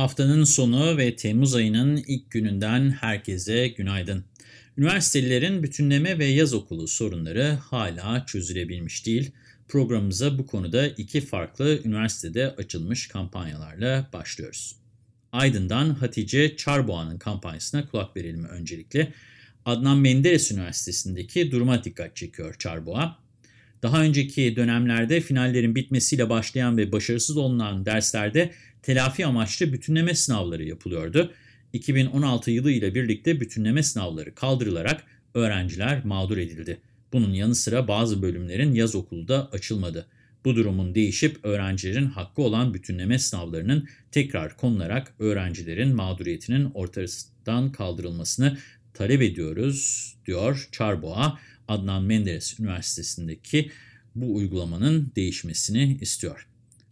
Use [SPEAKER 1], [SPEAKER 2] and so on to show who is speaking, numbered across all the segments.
[SPEAKER 1] Haftanın sonu ve Temmuz ayının ilk gününden herkese günaydın. Üniversitelerin bütünleme ve yaz okulu sorunları hala çözülebilmiş değil. Programımıza bu konuda iki farklı üniversitede açılmış kampanyalarla başlıyoruz. Aydın'dan Hatice Çarboğan'ın kampanyasına kulak verelim öncelikle. Adnan Menderes Üniversitesi'ndeki duruma dikkat çekiyor Çarboğa. Daha önceki dönemlerde finallerin bitmesiyle başlayan ve başarısız olunan derslerde telafi amaçlı bütünleme sınavları yapılıyordu. 2016 yılı ile birlikte bütünleme sınavları kaldırılarak öğrenciler mağdur edildi. Bunun yanı sıra bazı bölümlerin yaz okulu da açılmadı. Bu durumun değişip öğrencilerin hakkı olan bütünleme sınavlarının tekrar konularak öğrencilerin mağduriyetinin ortadan kaldırılmasını talep ediyoruz, diyor Çarboğa. Adnan Menderes Üniversitesi'ndeki bu uygulamanın değişmesini istiyor.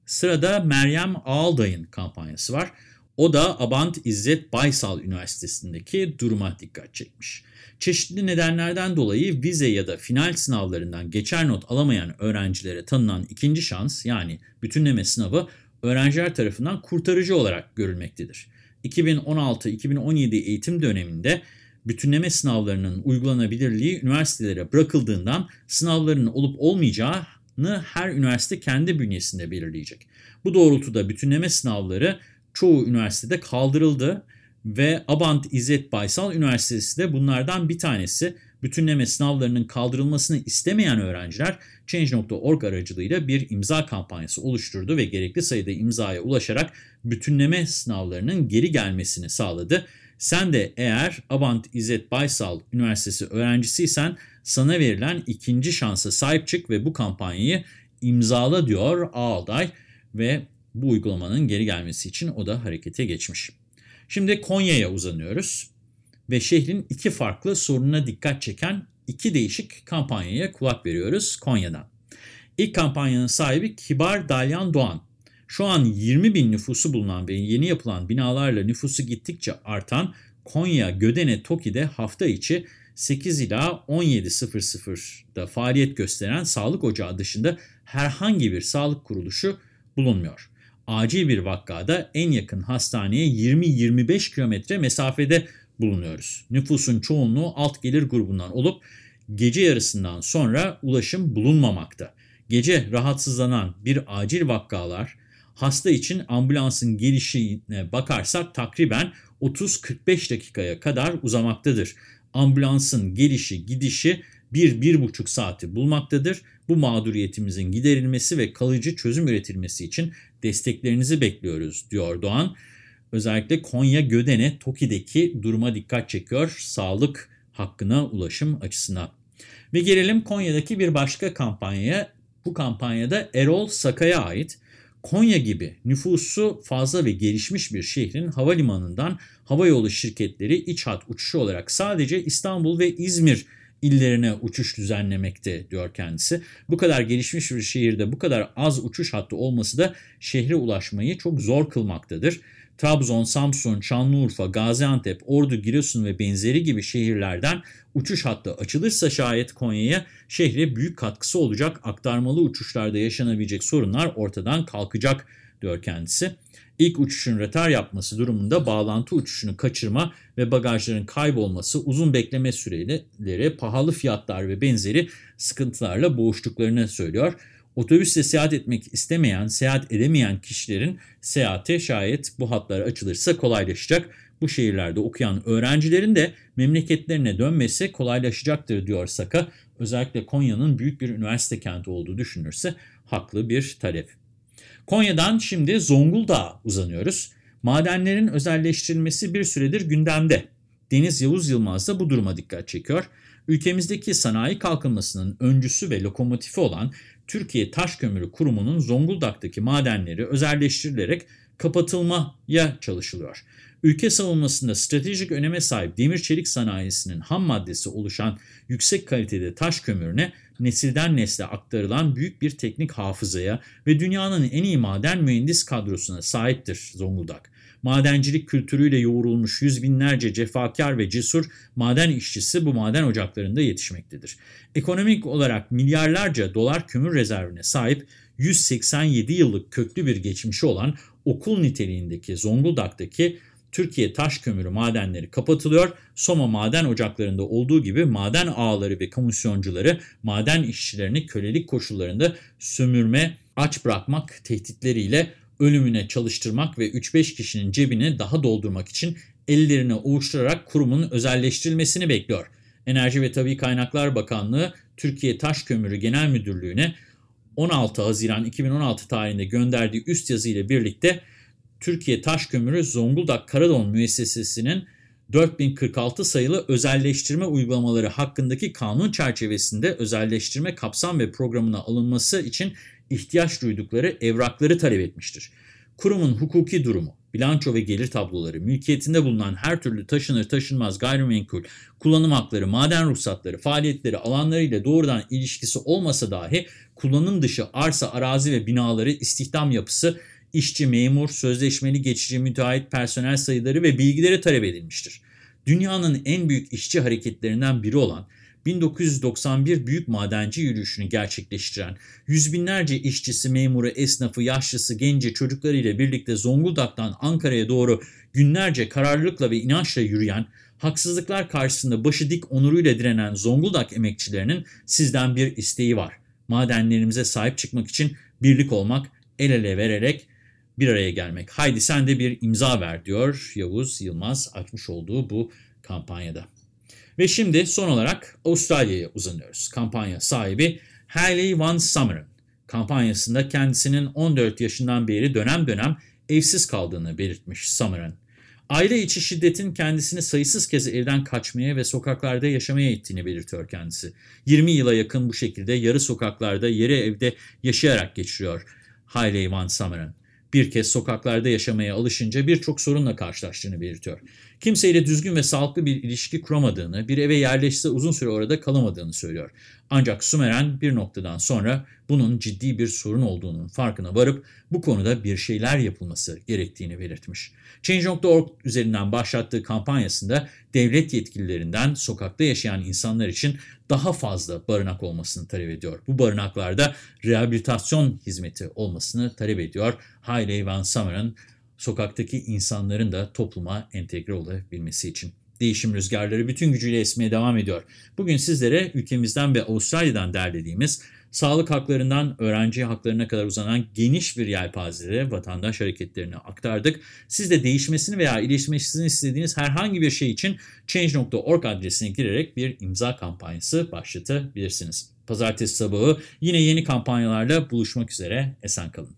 [SPEAKER 1] Sırada Meryem Ağalday'ın kampanyası var. O da Abant İzzet Baysal Üniversitesi'ndeki duruma dikkat çekmiş. Çeşitli nedenlerden dolayı vize ya da final sınavlarından geçer not alamayan öğrencilere tanınan ikinci şans yani bütünleme sınavı öğrenciler tarafından kurtarıcı olarak görülmektedir. 2016-2017 eğitim döneminde bütünleme sınavlarının uygulanabilirliği üniversitelere bırakıldığından sınavların olup olmayacağını her üniversite kendi bünyesinde belirleyecek. Bu doğrultuda bütünleme sınavları çoğu üniversitede kaldırıldı ve Abant İzzet Baysal Üniversitesi de bunlardan bir tanesi. Bütünleme sınavlarının kaldırılmasını istemeyen öğrenciler Change.org aracılığıyla bir imza kampanyası oluşturdu ve gerekli sayıda imzaya ulaşarak bütünleme sınavlarının geri gelmesini sağladı. Sen de eğer Abant İzzet Baysal Üniversitesi öğrencisiysen sana verilen ikinci şansa sahip çık ve bu kampanyayı imzala diyor Ağalday ve bu uygulamanın geri gelmesi için o da harekete geçmiş. Şimdi Konya'ya uzanıyoruz ve şehrin iki farklı sorununa dikkat çeken iki değişik kampanyaya kulak veriyoruz Konya'dan. İlk kampanyanın sahibi Kibar Dalyan Doğan. Şu an 20 bin nüfusu bulunan ve yeni yapılan binalarla nüfusu gittikçe artan Konya Gödene Toki'de hafta içi 8 ila 17.00'da faaliyet gösteren sağlık ocağı dışında herhangi bir sağlık kuruluşu bulunmuyor. Acil bir vakada en yakın hastaneye 20-25 kilometre mesafede bulunuyoruz. Nüfusun çoğunluğu alt gelir grubundan olup gece yarısından sonra ulaşım bulunmamakta. Gece rahatsızlanan bir acil vakalar hasta için ambulansın gelişine bakarsak takriben 30-45 dakikaya kadar uzamaktadır. Ambulansın gelişi gidişi 1-1,5 saati bulmaktadır. Bu mağduriyetimizin giderilmesi ve kalıcı çözüm üretilmesi için desteklerinizi bekliyoruz diyor Doğan. Özellikle Konya Gödene Toki'deki duruma dikkat çekiyor sağlık hakkına ulaşım açısından. Ve gelelim Konya'daki bir başka kampanyaya. Bu kampanyada Erol Sakay'a ait. Konya gibi nüfusu fazla ve gelişmiş bir şehrin havalimanından havayolu şirketleri iç hat uçuşu olarak sadece İstanbul ve İzmir illerine uçuş düzenlemekte diyor kendisi. Bu kadar gelişmiş bir şehirde bu kadar az uçuş hattı olması da şehre ulaşmayı çok zor kılmaktadır. Trabzon, Samsun, Şanlıurfa, Gaziantep, Ordu, Giresun ve benzeri gibi şehirlerden uçuş hattı açılırsa şayet Konya'ya şehre büyük katkısı olacak aktarmalı uçuşlarda yaşanabilecek sorunlar ortadan kalkacak diyor kendisi. İlk uçuşun rötar yapması durumunda bağlantı uçuşunu kaçırma ve bagajların kaybolması, uzun bekleme süreleri, pahalı fiyatlar ve benzeri sıkıntılarla boğuştuklarını söylüyor. Otobüsle seyahat etmek istemeyen, seyahat edemeyen kişilerin seyahate şayet bu hatlar açılırsa kolaylaşacak. Bu şehirlerde okuyan öğrencilerin de memleketlerine dönmesi kolaylaşacaktır diyor Saka. Özellikle Konya'nın büyük bir üniversite kenti olduğu düşünürse haklı bir talep. Konya'dan şimdi Zonguldak'a uzanıyoruz. Madenlerin özelleştirilmesi bir süredir gündemde. Deniz Yavuz Yılmaz da bu duruma dikkat çekiyor. Ülkemizdeki sanayi kalkınmasının öncüsü ve lokomotifi olan Türkiye Taş Kömürü Kurumu'nun Zonguldak'taki madenleri özelleştirilerek kapatılmaya çalışılıyor. Ülke savunmasında stratejik öneme sahip demir çelik sanayisinin ham maddesi oluşan yüksek kalitede taş kömürüne nesilden nesle aktarılan büyük bir teknik hafızaya ve dünyanın en iyi maden mühendis kadrosuna sahiptir Zonguldak. Madencilik kültürüyle yoğrulmuş yüz binlerce cefakar ve cesur maden işçisi bu maden ocaklarında yetişmektedir. Ekonomik olarak milyarlarca dolar kömür rezervine sahip 187 yıllık köklü bir geçmişi olan okul niteliğindeki Zonguldak'taki Türkiye taş kömürü madenleri kapatılıyor. Soma maden ocaklarında olduğu gibi maden ağları ve komisyoncuları maden işçilerini kölelik koşullarında sömürme, aç bırakmak tehditleriyle ölümüne çalıştırmak ve 3-5 kişinin cebini daha doldurmak için ellerini ovuşturarak kurumun özelleştirilmesini bekliyor. Enerji ve Tabi Kaynaklar Bakanlığı Türkiye Taş Kömürü Genel Müdürlüğü'ne 16 Haziran 2016 tarihinde gönderdiği üst yazı ile birlikte Türkiye Taş Kömürü Zonguldak Karadon Müessesesi'nin 4046 sayılı özelleştirme uygulamaları hakkındaki kanun çerçevesinde özelleştirme kapsam ve programına alınması için ihtiyaç duydukları evrakları talep etmiştir. Kurumun hukuki durumu, bilanço ve gelir tabloları, mülkiyetinde bulunan her türlü taşınır taşınmaz gayrimenkul, kullanım hakları, maden ruhsatları, faaliyetleri alanlarıyla doğrudan ilişkisi olmasa dahi kullanım dışı arsa, arazi ve binaları, istihdam yapısı, işçi, memur, sözleşmeli geçici müteahhit personel sayıları ve bilgileri talep edilmiştir. Dünyanın en büyük işçi hareketlerinden biri olan 1991 büyük madenci yürüyüşünü gerçekleştiren, yüz binlerce işçisi, memuru, esnafı, yaşlısı, genci, çocuklarıyla birlikte Zonguldak'tan Ankara'ya doğru günlerce kararlılıkla ve inançla yürüyen, haksızlıklar karşısında başı dik onuruyla direnen Zonguldak emekçilerinin sizden bir isteği var. Madenlerimize sahip çıkmak için birlik olmak, el ele vererek bir araya gelmek. Haydi sen de bir imza ver diyor Yavuz Yılmaz açmış olduğu bu kampanyada. Ve şimdi son olarak Avustralya'ya uzanıyoruz. Kampanya sahibi Hayley Van Summer'ın kampanyasında kendisinin 14 yaşından beri dönem dönem evsiz kaldığını belirtmiş Summer'ın. Aile içi şiddetin kendisini sayısız kez evden kaçmaya ve sokaklarda yaşamaya ittiğini belirtiyor kendisi. 20 yıla yakın bu şekilde yarı sokaklarda, yarı evde yaşayarak geçiriyor Hayley Van Summer'ın bir kez sokaklarda yaşamaya alışınca birçok sorunla karşılaştığını belirtiyor. Kimseyle düzgün ve sağlıklı bir ilişki kuramadığını, bir eve yerleşse uzun süre orada kalamadığını söylüyor. Ancak Sumeren bir noktadan sonra bunun ciddi bir sorun olduğunun farkına varıp bu konuda bir şeyler yapılması gerektiğini belirtmiş. Change.org üzerinden başlattığı kampanyasında devlet yetkililerinden sokakta yaşayan insanlar için daha fazla barınak olmasını talep ediyor. Bu barınaklarda rehabilitasyon hizmeti olmasını talep ediyor. Hayley Van Summer'ın sokaktaki insanların da topluma entegre olabilmesi için. Değişim rüzgarları bütün gücüyle esmeye devam ediyor. Bugün sizlere ülkemizden ve Avustralya'dan derlediğimiz sağlık haklarından öğrenci haklarına kadar uzanan geniş bir yelpazede vatandaş hareketlerini aktardık. Siz de değişmesini veya iyileşmesini istediğiniz herhangi bir şey için change.org adresine girerek bir imza kampanyası başlatabilirsiniz. Pazartesi sabahı yine yeni kampanyalarla buluşmak üzere. Esen kalın.